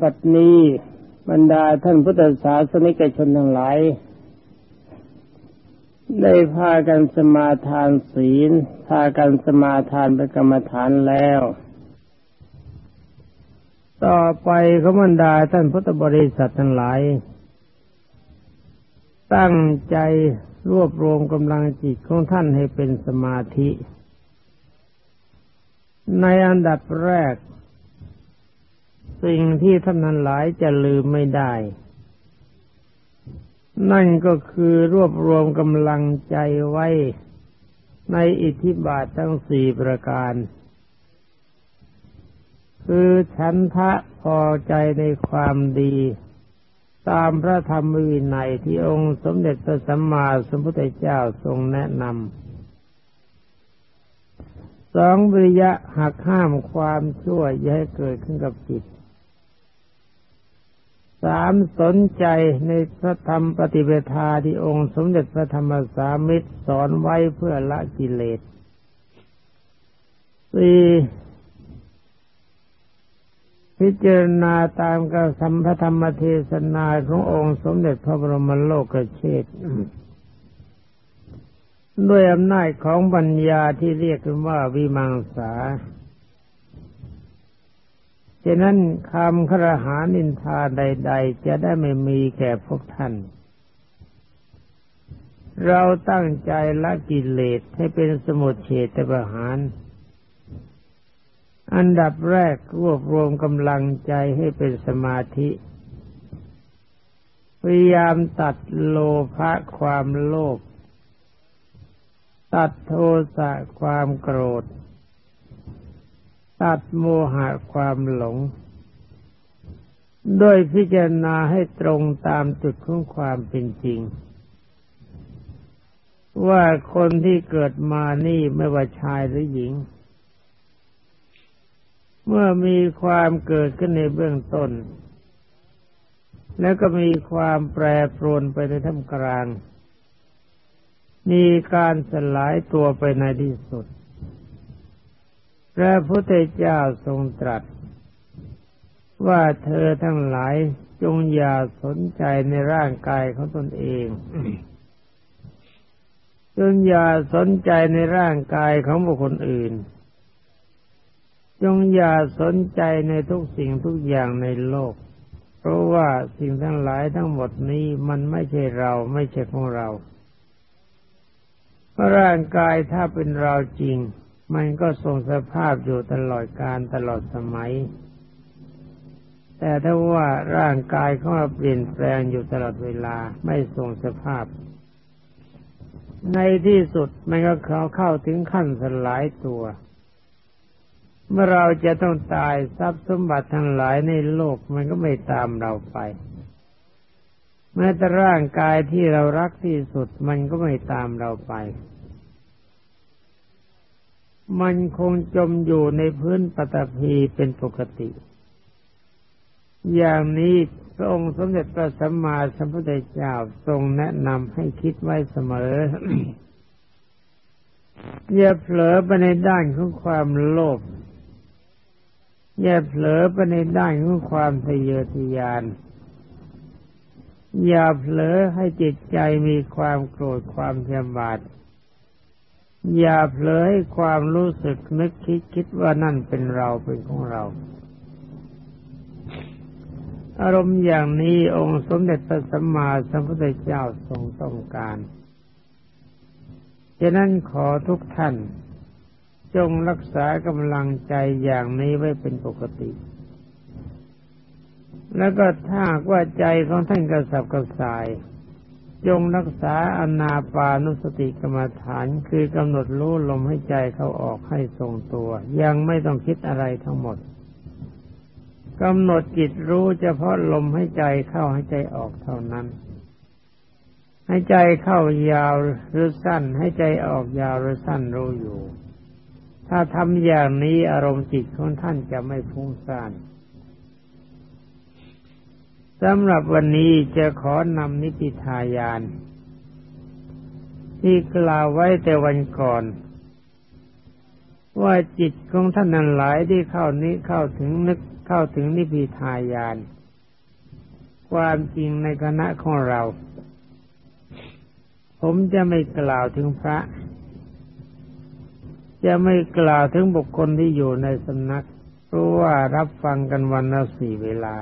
บัดนี้บรรดาท่านพุทธศาสนิกชนทั้งหลายได้พากันสมาทานศีล พากันสมาทานเป็นกรรมฐานแล้ว ต่อไปขบรรดาท่านพุทธบริษัททั้งหลาย ตั้งใจรวบรวมกำลังจิตของท่านให้เป็นสมาธิ ในอันดับแรก สิ่งที่ท่านนั้นหลายจะลืมไม่ได้ นั่นก็คือรวบรวมกำลังใจไว้ ในอิทธิบาททั้งสี่ประการ คือฉันทะพอใจในความดี ตามพระธรรมวินัยที่องค์สมเด็จพระสัมมาสัมพุทธเจ้าทรงแนะนำสองวิริยะหักห้ามความชั่วอย่าให้เกิดขึ้นกับจิต สามสนใจในพระธรรมปฏิเวทาที่องค์สมเด็จพระธรรมสามิตรสอนไว้เพื่อละกิเลสสี่พิจารณาตามกระสัมพธรรมเทศนาขององค์สมเด็จพระบรมโลกเชษด้วยอำนาจของปัญญาที่เรียกกันว่าวิมังสา ฉะนั้นคำครหานินทาใด ๆ จะได้ไม่มีแก่พวกท่าน เราตั้งใจละกิเลสให้เป็นสมุทเฉตประหาร อันดับแรกรวบรวมกำลังใจให้เป็นสมาธิ พยายามตัดโลภะความโลภ ตัดโทสะความโกรธ ตัดโมหะความหลง โดยพิจารณาให้ตรงตามจุดของความเป็นจริง ว่าคนที่เกิดมานี่ไม่ว่าชายหรือหญิง เมื่อมีความเกิดขึ้นในเบื้องต้น แล้วก็มีความแปรปรวนไปในท่ามกลาง มีการสลายตัวไปในที่สุด พระพุทธเจ้าทรงตรัส ว่าเธอทั้งหลายจงอย่าสนใจในร่างกายของตนเองจงอย่าสนใจในร่างกายของบุคคลอื่น จงอย่าสนใจในทุกสิ่งทุกอย่างในโลก เพราะว่าสิ่งทั้งหลายทั้งหมดนี้มันไม่ใช่เราไม่ใช่ของเราเพราะร่างกายถ้าเป็นเราจริง มันก็ทรงสภาพอยู่ตลอดการตลอดสมัย แต่ถ้าว่าร่างกายของเราเปลี่ยนแปลงอยู่ตลอดเวลาไม่ทรงสภาพ ในที่สุดมันก็เข้าเข้าถึงขั้นสลายตัว เมื่อเราจะต้องตายทรัพย์สมบัติทั้งหลายในโลกมันก็ไม่ตามเราไปแม้แต่ร่างกายที่เรารักที่สุดมันก็ไม่ตามเราไป มันคงจมอยู่ในพื้นปฐพีเป็นปกติ อย่างนี้พระองค์สมเด็จพระสัมมาสัมพุทธเจ้าทรงแนะนำให้คิดไว้เสมออย่าเผลอไปในด้านของความโลภอย่าเผลอไปในด้านของความทะเยอทะยาน อย่าเผลอให้จิตใจมีความโกรธความเทียบาด อย่าเผลอให้ความรู้สึกนึกคิดคิดว่านั่นเป็นเราเป็นของเรา อารมณ์อย่างนี้องค์สมเด็จพระสัมมาสัมพุทธเจ้าทรงต้องการฉะนั้นขอทุกท่าน จงรักษากำลังใจอย่างนี้ไว้เป็นปกติ แล้วก็ถ้าว่าใจของท่านกระสับกระส่าย จงรักษาอนาปานุสติกรรมฐานคือกำหนดรู้ลมให้ใจเข้าออกให้ทรงตัว ยังไม่ต้องคิดอะไรทั้งหมดกำหนดจิตรู้เฉพาะลมให้ใจเข้าให้ใจออกเท่านั้น ให้ใจเข้ายาวหรือสั้น ให้ใจออกยาวหรือสั้นรู้อยู่ ถ้าทำอย่างนี้อารมณ์จิตของท่านจะไม่ฟุ้งซ่าน สำหรับวันนี้จะขอนำนิพิทายาน ที่กล่าวไว้แต่วันก่อน ว่าจิตของท่านนั้นหลายที่เข้านี้เข้าถึงนึกเข้าถึงนิพพิทายาน ความจริงในคณะของเรา ผมจะไม่กล่าวถึงพระ จะไม่กล่าวถึงบุคคลที่อยู่ในสำนักเพราะว่ารับฟังกันวันละสี่เวลา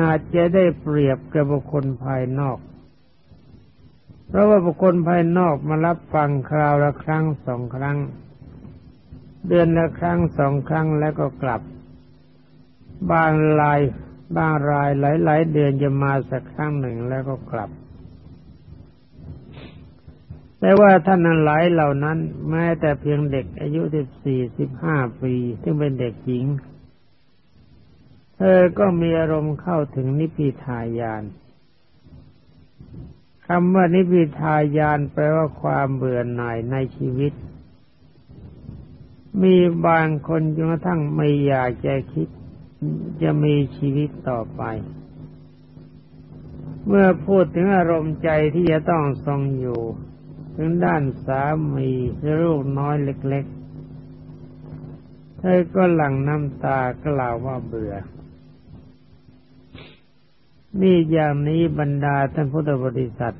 อาจจะได้เปรียบกับบุคคลภายนอก เพราะว่าบุคคลภายนอกมารับฟังคราวละครั้งสองครั้ง เดือนละครั้งสองครั้งแล้วก็กลับบางรายบางรายหลาย ๆ เดือนจะมาสักครั้งหนึ่งแล้วก็กลับ แต่ว่าท่านนั้นหลายเหล่านั้น แม้แต่เพียงเด็กอายุสิบสี่สิบห้าปี ซึ่งเป็นเด็กหญิง เธอก็มีอารมณ์เข้าถึงนิพพิทายานคำว่านิพพิทายานแปลว่าความเบื่อหน่ายในชีวิต มีบางคนจนกระทั่งไม่อยากจะคิด จะมีชีวิตต่อไป เมื่อพูดถึงอารมณ์ใจที่จะต้องทรงอยู่ ถึงด้านสามีลูกน้อยเล็ก ๆ เธอก็หลั่งน้ำตากล่าวว่าเบื่อ นี่อย่างนี้บรรดาท่านพุทธบริษัท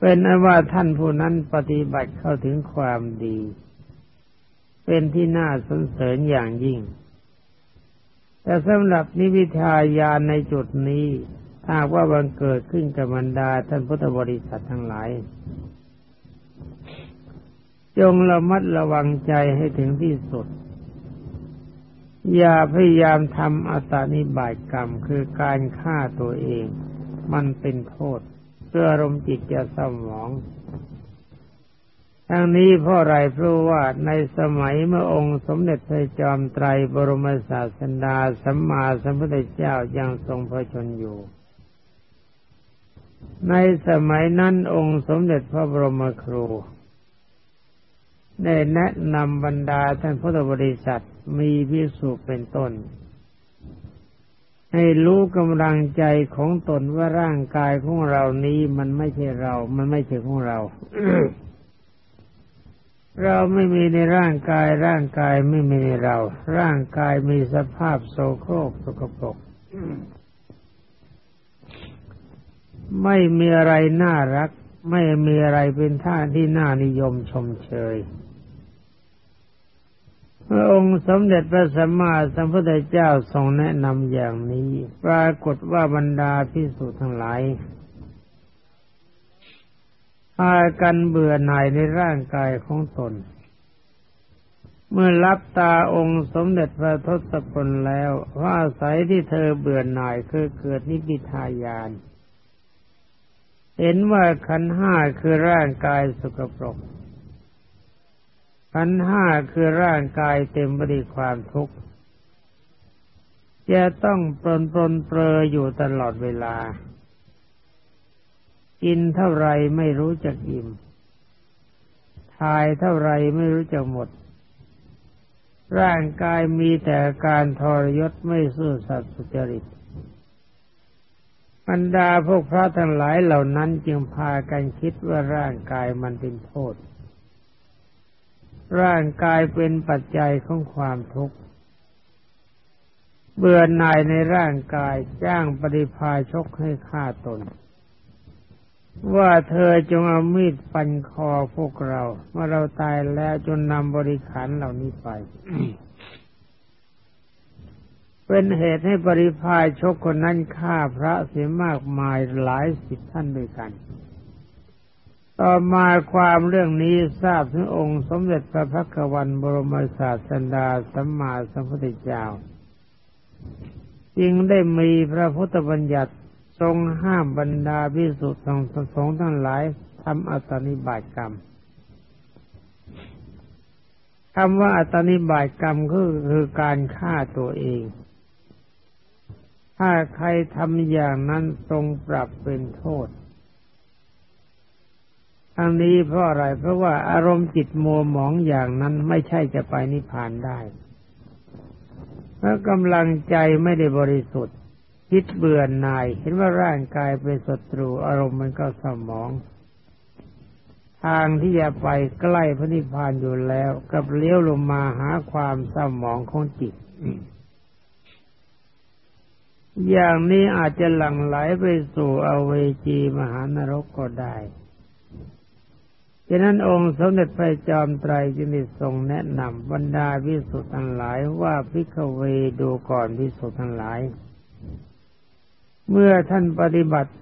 เป็นอว่าท่านผู้นั้นปฏิบัติเข้าถึงความดี เป็นที่น่าสนเสริญอย่างยิ่ง แต่สำหรับนิวิทายานในจุดนี้ถ้าว่าบังเกิดขึ้นกับบรรดาท่านพุทธบริษัททั้งหลาย จงระมัดระวังใจให้ถึงที่สุด อย่าพยายามทำอัตานิบายกรรมคือการฆ่าตัวเอง มันเป็นโทษ เพื่ออารมณ์จิตจะสมอง ทั้งนี้เพราะอะไรเพราะว่าในสมัยเมื่อองค์สมเด็จพระจอมไตรบรมศาสดาสัมมาสัมพุทธเจ้ายังทรงพระชนอยู่ ในสมัยนั้นองค์สมเด็จพระบรมครู ได้แนะนำบรรดาท่านพุทธบริษัทมีพิสุเป็นต้น ให้รู้กำลังใจของตนว่าร่างกายของเรานี้มันไม่ใช่เรา มันไม่ใช่ของเรา เราไม่มีในร่างกาย ร่างกายไม่มีในเรา ร่างกายมีสภาพโสโครกสกปรกไม่มีอะไรน่ารัก ไม่มีอะไรเป็นท่าที่น่านิยมชมเชย พระองค์สมเด็จพระสัมมาสัมพุทธเจ้าทรงแนะนำอย่างนี้ ปรากฏว่าบรรดาพิสุทั้งหลายพากันเบื่อหน่ายในร่างกายของตน เมื่อรับตาองค์สมเด็จพระทศพลแล้วว่าสายที่เธอเบื่อหน่ายคือเกิดนิพิทายาน เห็นว่าขันห้าคือร่างกายสกปรก ขันห้าคือร่างกายเต็มไปด้วยความทุกข์จะต้องปรนปรนเปรออยู่ตลอดเวลา กินเท่าไรไม่รู้จักอิ่ม ทายเท่าไรไม่รู้จักหมด ร่างกายมีแต่การทรยศไม่สู้สัตว์สุจริตบรรดาพวกพระทั้งหลายเหล่านั้นจึงพากันคิดว่าร่างกายมันเป็นโทษ ร่างกายเป็นปัจจัยของความทุกข์ เบื่อหน่ายในร่างกายจ้างปฏิภาชกให้ฆ่าตน ว่าเธอจงเอามีดฟันคอพวกเราเมื่อเราตายแล้วจนนำบริขารเหล่านี้ไป เป็นเหตุให้บริพายชกคนนั้นฆ่าพระเสียมากมายหลายสิบท่านด้วยกัน ต่อมาความเรื่องนี้ทราบถึงองค์สมเด็จพระพักวันบรมศาสดาสัมมาสัมพุทธเจ้าจึงได้มีพระพุทธบัญญัติทรงห้ามบรรดาพิสุทธิ์สงฆ์ทั้งหลายทำอัตนิบาตกรรมคำว่าอัตนิบาตกรรมก็คือการฆ่าตัวเอง ถ้าใครทำอย่างนั้นทรงปรับเป็นโทษ ทั้งนี้เพราะอะไรเพราะว่าอารมณ์จิตมัวหมองอย่างนั้นไม่ใช่จะไปนิพพานได้เพราะกำลังใจไม่ได้บริสุทธิ์ คิดเบื่อหน่าย เห็นว่าร่างกายเป็นศัตรูอารมณ์มันก็สมอง ทางที่จะไปใกล้พระนิพพานอยู่แล้ว กับเลี้ยวลงมาหาความเศร้าหมองของจิตอย่างนี้อาจจะหลั่งไหลไปสู่อเวจีมหานรกก็ได้ ฉะนั้นองค์สมเด็จพระจอมไตรจึงได้ทรงแนะนำบรรดาพิสุทธ์ทั้งหลายว่าพิกเวดูก่อนพิสุทธ์ทั้งหลาย เมื่อท่านปฏิบัติ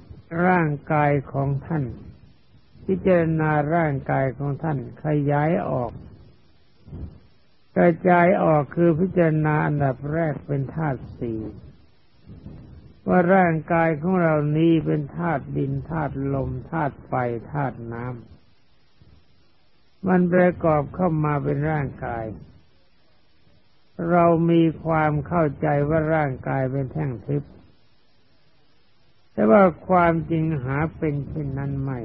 ร่างกายของท่าน พิจารณาร่างกายของท่านขยายออก กระจายออกคือพิจารณาอันดับแรกเป็นธาตุสี่ว่าร่างกายของเรานี้เป็นธาตุดินธาตุลมธาตุไฟธาตุน้ำ มันประกอบเข้ามาเป็นร่างกาย เรามีความเข้าใจว่าร่างกายเป็นแท่งทิพย์แต่ว่าความจริงหาเป็นเช่นนั้นไม่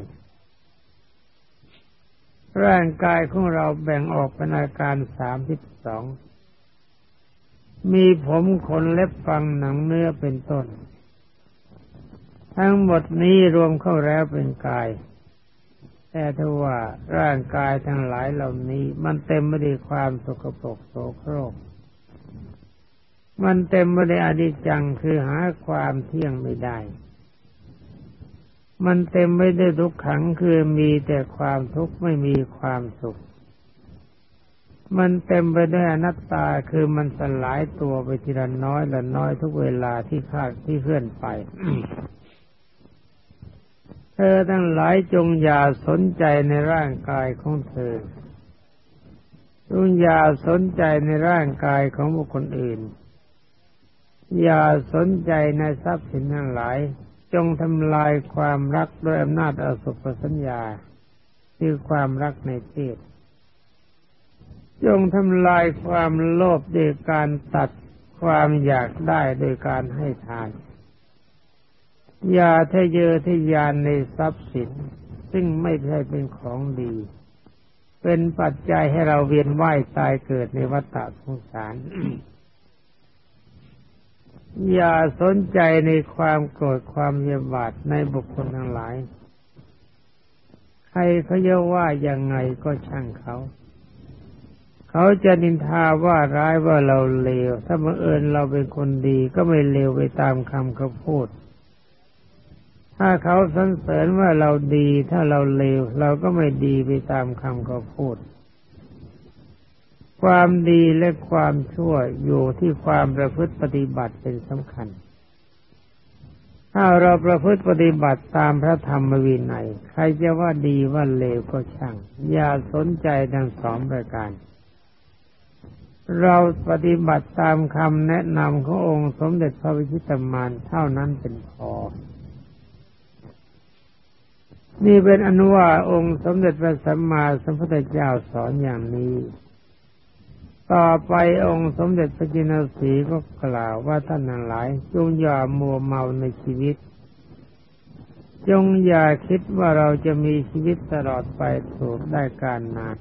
ร่างกายของเราแบ่งออกเป็นอาการสามสิบสอง มีผมขนเล็บฟังหนังเนื้อเป็นต้น ทั้งหมดนี้รวมเข้าแล้วเป็นกาย แต่ถ้าว่าร่างกายทั้งหลายเหล่านี้มันเต็มไปด้วยความสกปรกโสโครก มันเต็มไปด้วยอดิจังคือหาความเที่ยงไม่ได้ มันเต็มไปด้วยทุกขังคือมีแต่ความทุกข์ไม่มีความสุข มันเต็มไปด้วยอนัตตาคือมันสลายตัวไปทีละน้อยละน้อยทุกเวลาที่คาดที่เคลื่อนไป เธอทั้งหลายจงอย่าสนใจในร่างกายของเธอ จงอย่าสนใจในร่างกายของบุคคลอื่น อย่าสนใจในทรัพย์สินทั้งหลาย จงทำลายความรักด้วยอำนาจอสุภสัญญา คือความรักในเพศจงทำลายความโลภด้วยการตัดความอยากได้โดยการให้ทาน อย่าทะเยอทะยานในทรัพย์สิน ซึ่งไม่ใช่เป็นของดี เป็นปัจจัยให้เราเวียนว่ายตายเกิดในวัฏฏะสงสาร อย่าสนใจในความโกรธความเยียบาดในบุคคลทั้งหลาย ใครเขาจะว่ายังไงก็ช่างเขา เขาจะนินทาว่าร้ายว่าเราเลว ถ้าบังเอิญเราเป็นคนดีก็ไม่เลวไปตามคำเขาพูด ถ้าเขาสรรเสริญว่าเราดี ถ้าเราเลว เราก็ไม่ดีไปตามคำเขาพูด ความดีและความชั่วอยู่ที่ความประพฤติปฏิบัติเป็นสำคัญ ถ้าเราประพฤติปฏิบัติตามพระธรรมวินัย ใครจะว่าดีว่าเลวก็ช่าง อย่าสนใจทั้งสองประการเราปฏิบัติตามคำแนะนำขององค์สมเด็จพระวิชิตมานเท่านั้นเป็นพอ นี่เป็นอนุว่าองค์สมเด็จพระสัมมาสัมพุทธเจ้าสอนอย่างนี้ ต่อไปองค์สมเด็จพระจินสีก็กล่าวว่าท่านทั้งหลาย จงอย่ามัวเมาในชีวิต จงอย่าคิดว่าเราจะมีชีวิตตลอดไปถูกได้การนาน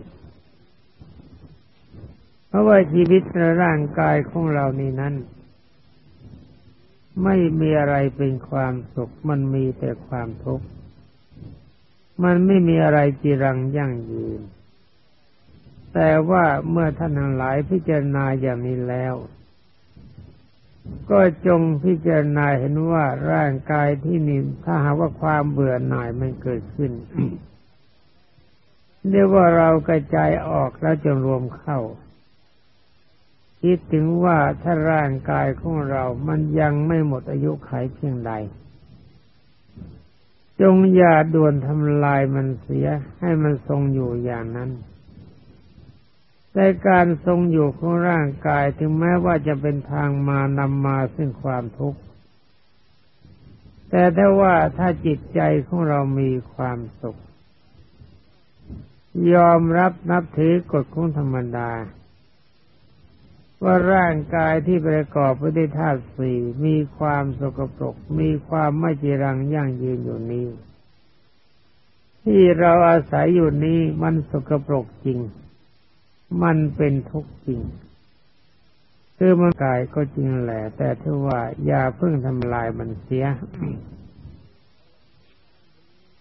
เพราะว่าชีวิตในร่างกายของเรานี้นั้นไม่มีอะไรเป็นความสุข มันมีแต่ความทุกข์ มันไม่มีอะไรจีรังยั่งยืน แต่ว่าเมื่อท่านทั้งหลายพิจารณาอย่างนี้แล้ว ก็จงพิจารณาเห็นว่าร่างกายที่นี่ถ้าหากว่าความเบื่อหน่ายมันเกิดขึ้นเรียกว่าเรากระจายออกแล้วจงรวมเข้า คิดถึงว่าถ้าร่างกายของเรามันยังไม่หมดอายุไขเพียงใด จงอย่าด่วนทำลายมันเสียให้มันทรงอยู่อย่างนั้นแต่การทรงอยู่ของร่างกายถึงแม้ว่าจะเป็นทางมานำมาซึ่งความทุกข์ แต่ถ้าว่าถ้าจิตใจของเรามีความสุข ยอมรับนับถือกฎของธรรมดา ว่าร่างกายที่ประกอบไปด้วยธาตุสี่มีความสกปรก มีความไม่จีรังยั่งยืนอยู่นี้ ที่เราอาศัยอยู่นี้มันสกปรกจริง มันเป็นทุกข์จริงคือมันกายก็จริงแหละ แต่ถ้าว่าอย่าเพิ่งทำลายมันเสีย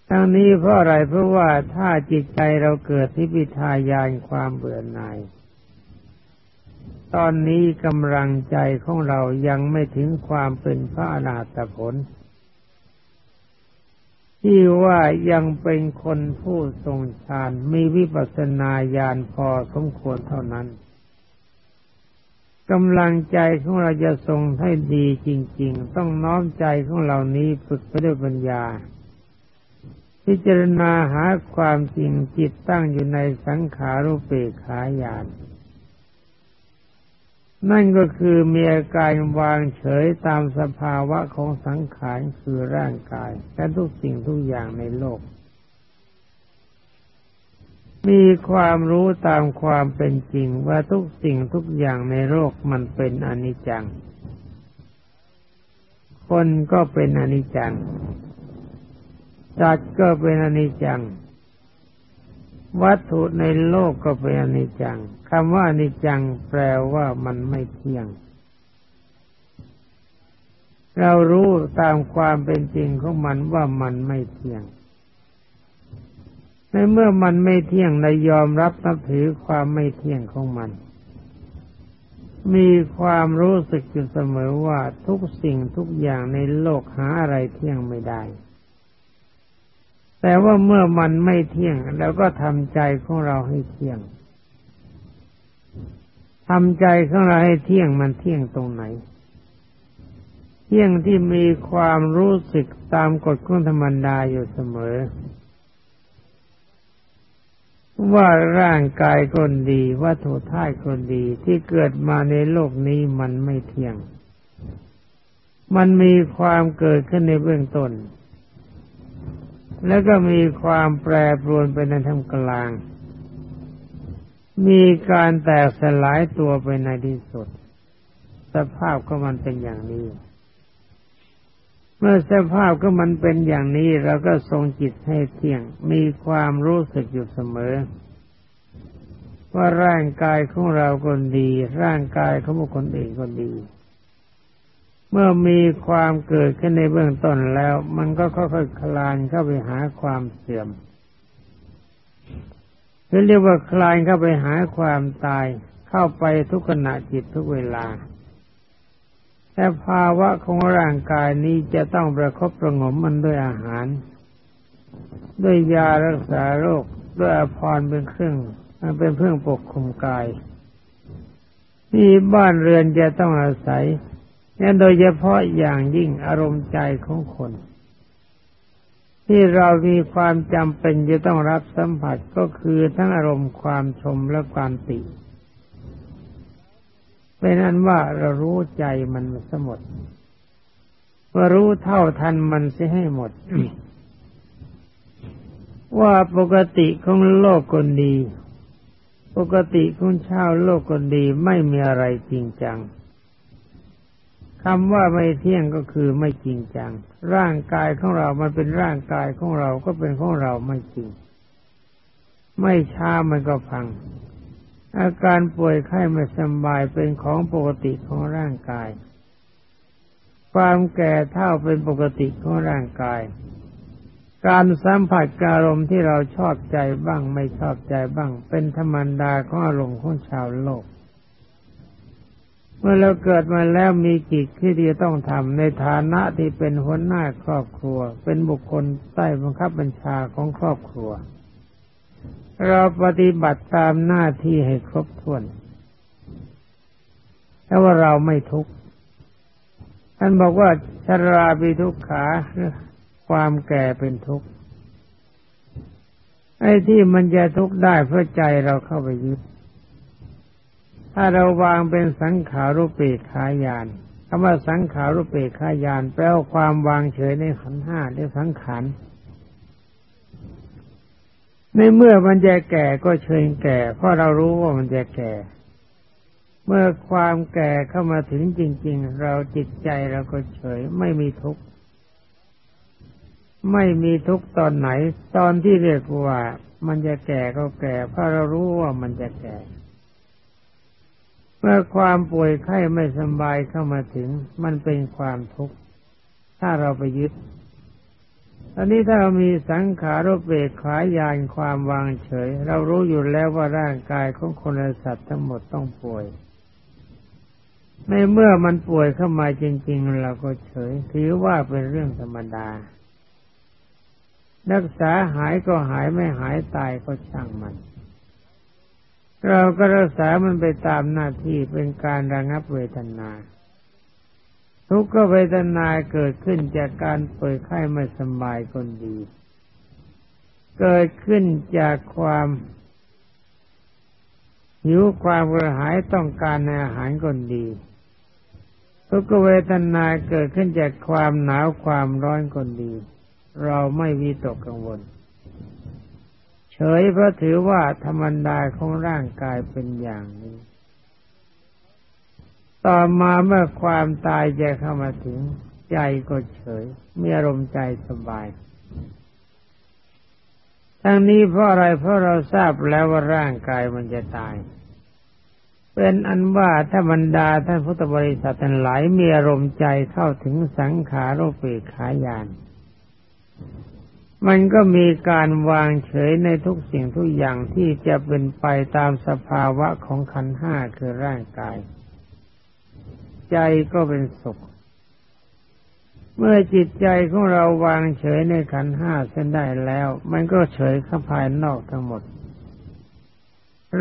ทั้งนี้เพราะอะไรเพราะว่าถ้าจิตใจเราเกิดทิพิทายานความเบื่อหน่าย ตอนนี้กำลังใจของเรายังไม่ถึงความเป็นพระอนาตผล ที่ว่ายังเป็นคนผู้ทรงฌานมีวิปัสสนาญาณพอสมควรเท่านั้นกำลังใจของเราจะทรงให้ดีจริง ๆ ต้องน้อมใจของเรานี้ฝึกไปด้วยปัญญา พิจารณาหาความจริงจิตตั้งอยู่ในสังขารุเปกขายาน นั่นก็คือมีอาการวางเฉยตามสภาวะของสังขารคือร่างกายและทุกสิ่งทุกอย่างในโลก มีความรู้ตามความเป็นจริงว่าทุกสิ่งทุกอย่างในโลกมันเป็นอนิจจัง คนก็เป็นอนิจจังจัดก็เป็นอนิจจัง วัตถุในโลกก็เป็นอนิจจังคำว่าอนิจจังแปลว่ามันไม่เที่ยง เรารู้ตามความเป็นจริงของมันว่ามันไม่เที่ยง ในเมื่อมันไม่เที่ยงในยอมรับนับถือความไม่เที่ยงของมัน มีความรู้สึกอยู่เสมอว่าทุกสิ่งทุกอย่างในโลกหาอะไรเที่ยงไม่ได้ แต่ว่าเมื่อมันไม่เที่ยงเราก็ทำใจของเราให้เที่ยงทำใจของเราให้เที่ยงมันเที่ยงตรงไหน เที่ยงที่มีความรู้สึกตามกฎของธรรมดาอยู่เสมอ ว่าร่างกายคนดีวัตถุธาตุคนดีที่เกิดมาในโลกนี้มันไม่เที่ยง มันมีความเกิดขึ้นในเบื้องต้น แล้วก็มีความแปรปรวนไปในทางกลาง มีการแตกสลายตัวไปในที่สุด สภาพก็มันเป็นอย่างนี้ เมื่อสภาพก็มันเป็นอย่างนี้เราก็ทรงจิตให้เที่ยง มีความรู้สึกอยู่เสมอ ว่าร่างกายของเราคนดี ร่างกายของบุคคลอื่นคนดี เมื่อมีความเกิดขึ้นในเบื้องต้นแล้ว มันก็ค่อยๆคลานเข้าไปหาความเสื่อมเรียกว่าคลานเข้าไปหาความตาย เข้าไปทุกขณะจิตทุกเวลา แต่ภาวะของร่างกายนี้จะต้องประคบประงมมันด้วยอาหาร ด้วยยารักษาโรค ด้วยอภรรเป็นเครื่องมันเป็นเครื่องปกคุมกาย ที่บ้านเรือนจะต้องอาศัย นี่โดยเฉพาะอย่างยิ่งอารมณ์ใจของคน ที่เรามีความจำเป็นจะต้องรับสัมผัสก็คือทั้งอารมณ์ความชมและความติเป็นนั้นว่าเรารู้ใจมันสมดว่ารู้เท่าทันมันเสียให้หมด ว่าปกติของโลกคนดี ปกติของชาวโลกคนดีไม่มีอะไรจริงจัง คำว่าไม่เที่ยงก็คือไม่จริงจัง ร่างกายของเรา มันเป็นร่างกายของเราก็เป็นของเราไม่จริง ไม่ช้ามันก็พัง อาการป่วยไข้ไม่สบายเป็นของปกติของร่างกาย ความแก่เท่าเป็นปกติของร่างกาย การสัมผัสอารมณ์ที่เราชอบใจบ้างไม่ชอบใจบ้าง เป็นธรรมดาของอารมณ์ของชาวโลก เมื่อเราเกิดมาแล้วมีกิจที่จะต้องทำในฐานะที่เป็นหัวหน้าครอบครัว เป็นบุคคลใต้บังคับบัญชาของครอบครัว เราปฏิบัติตามหน้าที่ให้ครบถ้วนถ้ว่าเราไม่ทุกข์ท่านบอกว่าชราปีทุกขาความแก่เป็นทุกข์ไอ้ที่มันจะทุกข์ได้เพราะใจเราเข้าไปยึด ถ้าเราวางเป็นสังขารุปเปกขายานคำว่าสังขารุปเปกขายาน แปลว่าความวางเฉยในขันห้าในสังขารในเมื่อมันจะแก่ก็เชิญแก่ เพราะเรารู้ว่ามันจะแก่ เมื่อความแก่เข้ามาถึงจริง ๆ เราจิตใจเราก็เฉย ไม่มีทุกข์ไม่มีทุกข์ตอนไหน ตอนที่เรียกว่า มันจะแก่ก็แก่ เพราะเรารู้ว่ามันจะแก่ เมื่อความป่วยไข้ไม่สบายเข้ามาถึง มันเป็นความทุกข์ถ้าเราไปยึดอันนี้ถ้าเรามีสังขารเบกขายานความวางเฉย เรารู้อยู่แล้วว่าร่างกายของคนและสัตว์ทั้งหมดต้องป่วย ในเมื่อมันป่วยเข้ามาจริง ๆ เราก็เฉย ถือว่าเป็นเรื่องธรรมดา รักษาหายก็หายไม่หายตายก็ช่างมัน เราก็รักษามันไปตามหน้าที่เป็นการระงับเวทนา ทุกขเวทนาเกิดขึ้นจากการป่วยไข้ไม่สบายคนดี เกิดขึ้นจากความหิวความกระหายต้องการในอาหารคนดี ทุกขเวทนาเกิดขึ้นจากความหนาวความร้อนคนดี เราไม่วิตกกังวล ฉยเพราะถือว่าธรรมดาของร่างกายเป็นอย่างนี้ ต่อมาเมื่อความตายจะเข้ามาถึง ใจก็เฉย มีอารมณ์ใจสบาย ทั้งนี้เพราะอะไรเพราะเราทราบแล้วว่าร่างกายมันจะตาย เป็นอันว่าถ้าบรรดาท่านพุทธบริษัททั้งหลายมีอารมณ์ใจเข้าถึงสังขารโรเปขายาน มันก็มีการวางเฉยในทุกสิ่งทุกอย่างที่จะเป็นไปตามสภาวะของขันห้าคือร่างกาย ใจก็เป็นสุข เมื่อจิตใจของเราวางเฉยในขันห้าเส้นได้แล้ว มันก็เฉยข้าภายนอกทั้งหมด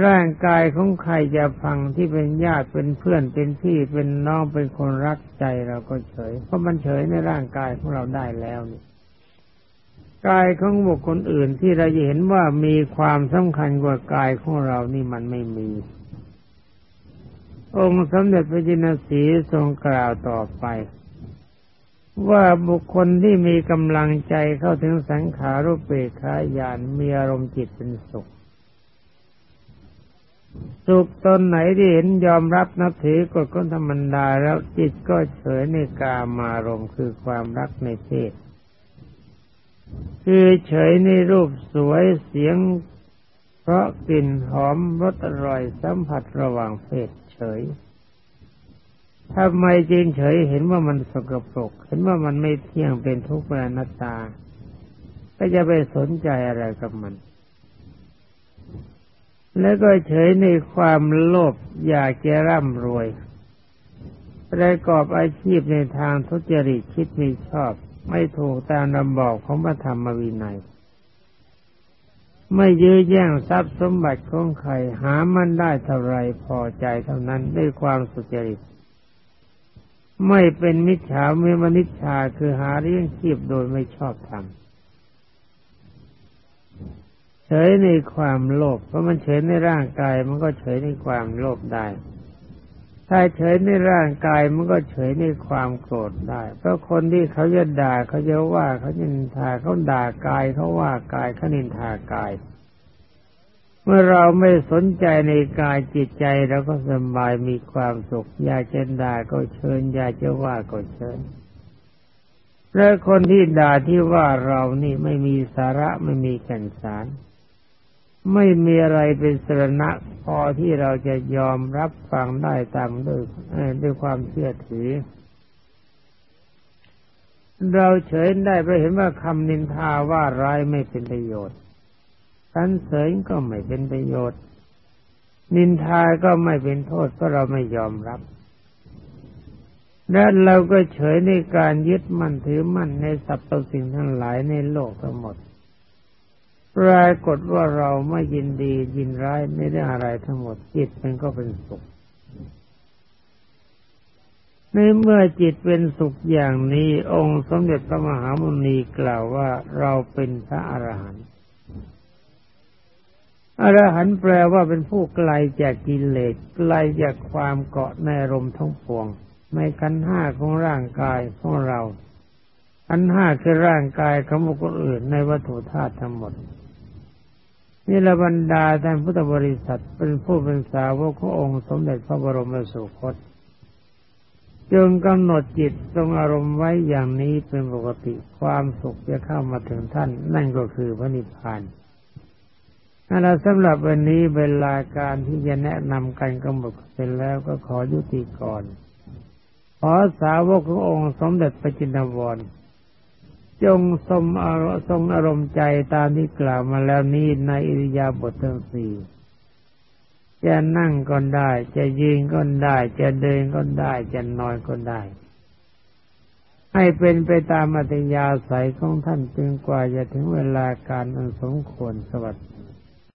ร่างกายของใครจะฟังที่เป็นญาติเป็นเพื่อนเป็นพี่เป็นน้องเป็นคนรักใจเราก็เฉย เพราะมันเฉยในร่างกายของเราได้แล้วนี่ กายของบุคคลอื่นที่เราเห็นว่ามีความสำคัญกว่ากายของเรานี่มันไม่มี องค์สมเด็จพระจินสีทรงกล่าวต่อไป ว่าบุคคลที่มีกำลังใจเข้าถึงสังขารุปเปกขายานมีอารมณ์จิตเป็นสุข สุขตนไหนที่เห็นยอมรับนับถือกฎก้นธรรมดาแล้วจิตก็เฉยในกามารมคือความรักในเพศ คือเฉยในรูปสวยเสียง เพราะกลิ่นหอมรสอร่อยสัมผัสระหว่างเพศฉยทำไมจริงเฉยเห็นว่ามันสกปรก เห็นว่ามันไม่เที่ยงเป็นทุกข์เป็นนัตตา ก็จะไปสนใจอะไรกับมัน แล้วก็เฉยในความโลภอยากจะร่ำรวยประกอบอาชีพในทางทุจริตคิดไมีชอบ ไม่ถูกตามระบอกของพระธรรมวินัย ไม่ยื้อแย่งทรัพย์สมบัติของใครหามันได้เท่าไรพอใจเท่านั้นด้วยความสุจริต ไม่เป็นมิจฉาเมมนิจฉาคือหาเลี้ยงชีพโดยไม่ชอบทำเฉยในความโลภเพราะมันเฉยในร่างกายมันก็เฉยในความโลภได้ ถ้าเฉยในร่างกายมันก็เฉยในความโกรธได้ เพราะคนที่เขาจะด่าเขาจะว่าเขาจะนินทาเขาด่ากายเขาว่ากายเขานินทากาย เมื่อเราไม่สนใจในกายจิตใจเราก็สบายมีความสุขอยากจะด่าก็เชิญอยากจะว่าก็เชิญและคนที่ด่าที่ว่าเรานี่ไม่มีสาระไม่มีแก่นสาร ไม่มีอะไรเป็นสรณะพอที่เราจะยอมรับฟังได้ตามด้วยด้วยความเชื่อถือ เราเฉยได้เพราะเห็นว่าคำนินทาว่าร้ายไม่เป็นประโยชน์สรรเสริญก็ไม่เป็นประโยชน์ นินทาก็ไม่เป็นโทษเพราะเราไม่ยอมรับและเราก็เฉยในการยึดมั่นถือมั่นในสรรพสิ่งทั้งหลายในโลกทั้งหมด ปรากฏว่าเราไม่ยินดียินร้ายไม่ได้อะไรทั้งหมดจิตมันก็เป็นสุขในเมื่อจิตเป็นสุขอย่างนี้ องค์สมเด็จพระมหามุนีกล่าวว่าเราเป็นพระอรหันต์อรหันต์แปลว่าเป็นผู้ไกลจากกิเลสไกลจากความเกาะในอารมณ์ทั้งปวง ในขันห้าของร่างกายของเราขันห้าคือร่างกายของบุคคลอื่นในวัตถุธาตุทั้งหมด นี่ละบรรดาท่านพุทธบริษัทเป็นผู้เป็นสาวกขององค์สมเด็จพระบรมสุคตจึงกำหนดจิตทรงอารมณ์ไว้อย่างนี้เป็นปกติความสุขจะเข้ามาถึงท่าน นั่นก็คือพระนิพพานนั่นสำหรับวันนี้เวลาการที่จะแนะนำกันกำหนดเสร็จแล้วก็ขอยุติก่อน ขอสาวกขององค์สมเด็จพระจินวร จงสมอารทรงอารมณ์ใจตามที่กล่าวมาแล้วนี้ในอิริยาบถทั้งสี่จะนั่งก็ได้ จะยืนก็ได้ จะเดินก็ได้ จะนอนก็ได้ ให้เป็นไปตามอัตยาศัยของท่านจนกว่าจะถึงเวลาการอันสมควรสวัสดี